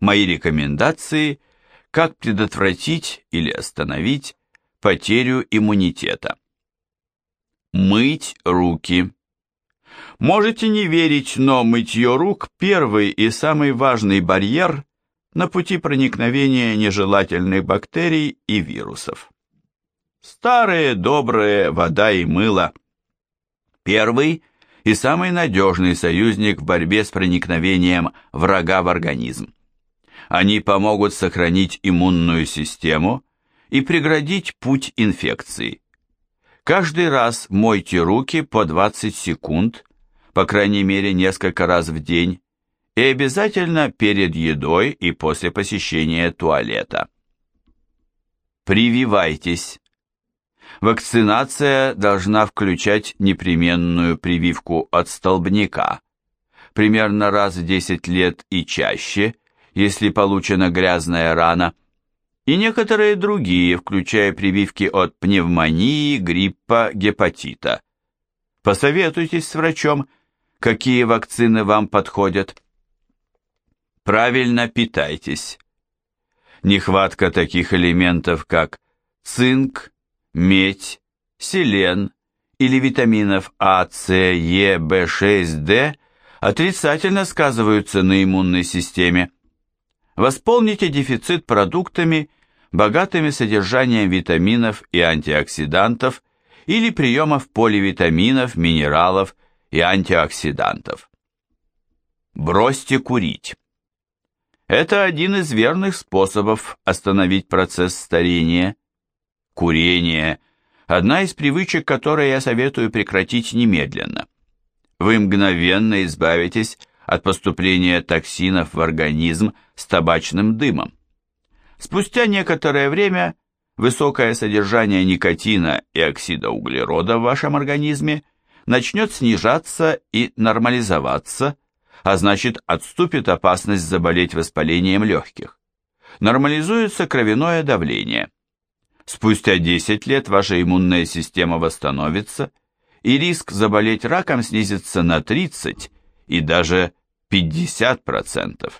Мои рекомендации – как предотвратить или остановить потерю иммунитета. Мыть руки. Можете не верить, но мытье рук – первый и самый важный барьер на пути проникновения нежелательных бактерий и вирусов. Старые добрые вода и мыло. Первый и самый надежный союзник в борьбе с проникновением врага в организм. Они помогут сохранить иммунную систему и преградить путь инфекции. Каждый раз мойте руки по 20 секунд, по крайней мере несколько раз в день, и обязательно перед едой и после посещения туалета. Прививайтесь. Вакцинация должна включать непременную прививку от столбняка, примерно раз в 10 лет и чаще, если получена грязная рана, и некоторые другие, включая прививки от пневмонии, гриппа, гепатита. Посоветуйтесь с врачом, какие вакцины вам подходят. Правильно питайтесь. Нехватка таких элементов, как цинк, медь, селен или витаминов А, С, Е, В6, Д отрицательно сказываются на иммунной системе. Восполните дефицит продуктами, богатыми содержанием витаминов и антиоксидантов или приемов поливитаминов, минералов и антиоксидантов. Бросьте курить. Это один из верных способов остановить процесс старения. Курение – одна из привычек, которые я советую прекратить немедленно. Вы мгновенно избавитесь от поступления токсинов в организм с табачным дымом. Спустя некоторое время высокое содержание никотина и оксида углерода в вашем организме начнет снижаться и нормализоваться, а значит отступит опасность заболеть воспалением легких. Нормализуется кровяное давление. Спустя 10 лет ваша иммунная система восстановится, и риск заболеть раком снизится на 30 и даже 50%.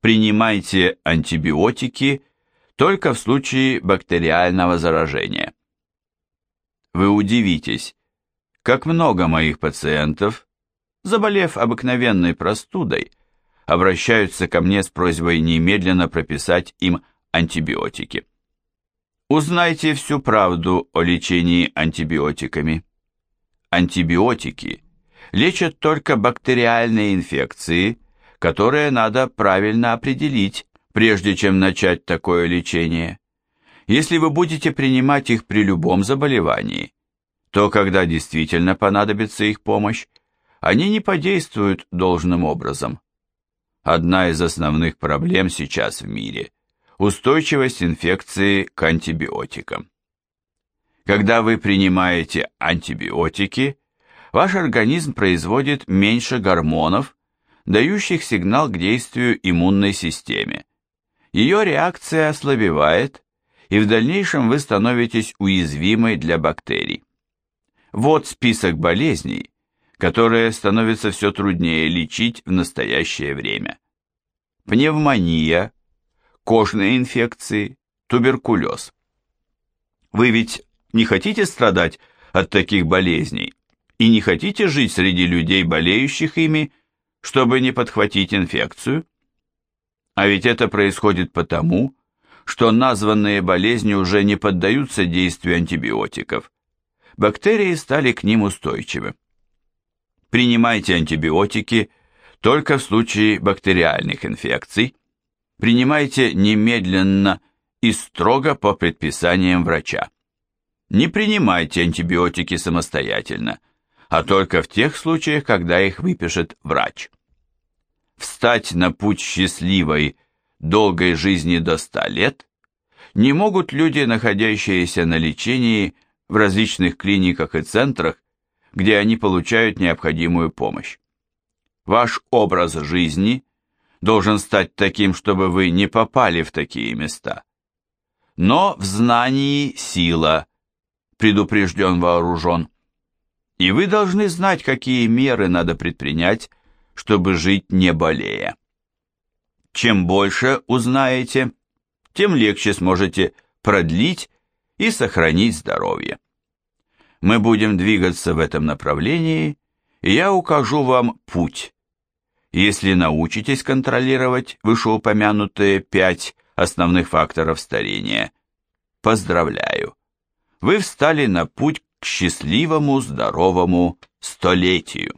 Принимайте антибиотики только в случае бактериального заражения. Вы удивитесь, как много моих пациентов заболев обыкновенной простудой, обращаются ко мне с просьбой немедленно прописать им антибиотики. Узнайте всю правду о лечении антибиотиками. Антибиотики лечат только бактериальные инфекции, которые надо правильно определить, прежде чем начать такое лечение. Если вы будете принимать их при любом заболевании, то когда действительно понадобится их помощь, они не подействуют должным образом. Одна из основных проблем сейчас в мире – устойчивость инфекции к антибиотикам. Когда вы принимаете антибиотики, ваш организм производит меньше гормонов, дающих сигнал к действию иммунной системе. Ее реакция ослабевает, и в дальнейшем вы становитесь уязвимой для бактерий. Вот список болезней, которые становится все труднее лечить в настоящее время. Пневмония, кожные инфекции, туберкулез. Вы ведь не хотите страдать от таких болезней и не хотите жить среди людей, болеющих ими, чтобы не подхватить инфекцию? А ведь это происходит потому, что названные болезни уже не поддаются действию антибиотиков. Бактерии стали к ним устойчивы. Принимайте антибиотики только в случае бактериальных инфекций. Принимайте немедленно и строго по предписаниям врача. Не принимайте антибиотики самостоятельно, а только в тех случаях, когда их выпишет врач. Встать на путь счастливой, долгой жизни до 100 лет не могут люди, находящиеся на лечении в различных клиниках и центрах, где они получают необходимую помощь. Ваш образ жизни должен стать таким, чтобы вы не попали в такие места. Но в знании сила, предупрежден вооружен. И вы должны знать, какие меры надо предпринять, чтобы жить не болея. Чем больше узнаете, тем легче сможете продлить и сохранить здоровье. Мы будем двигаться в этом направлении, и я укажу вам путь. Если научитесь контролировать вышеупомянутые пять основных факторов старения, поздравляю, вы встали на путь к счастливому здоровому столетию.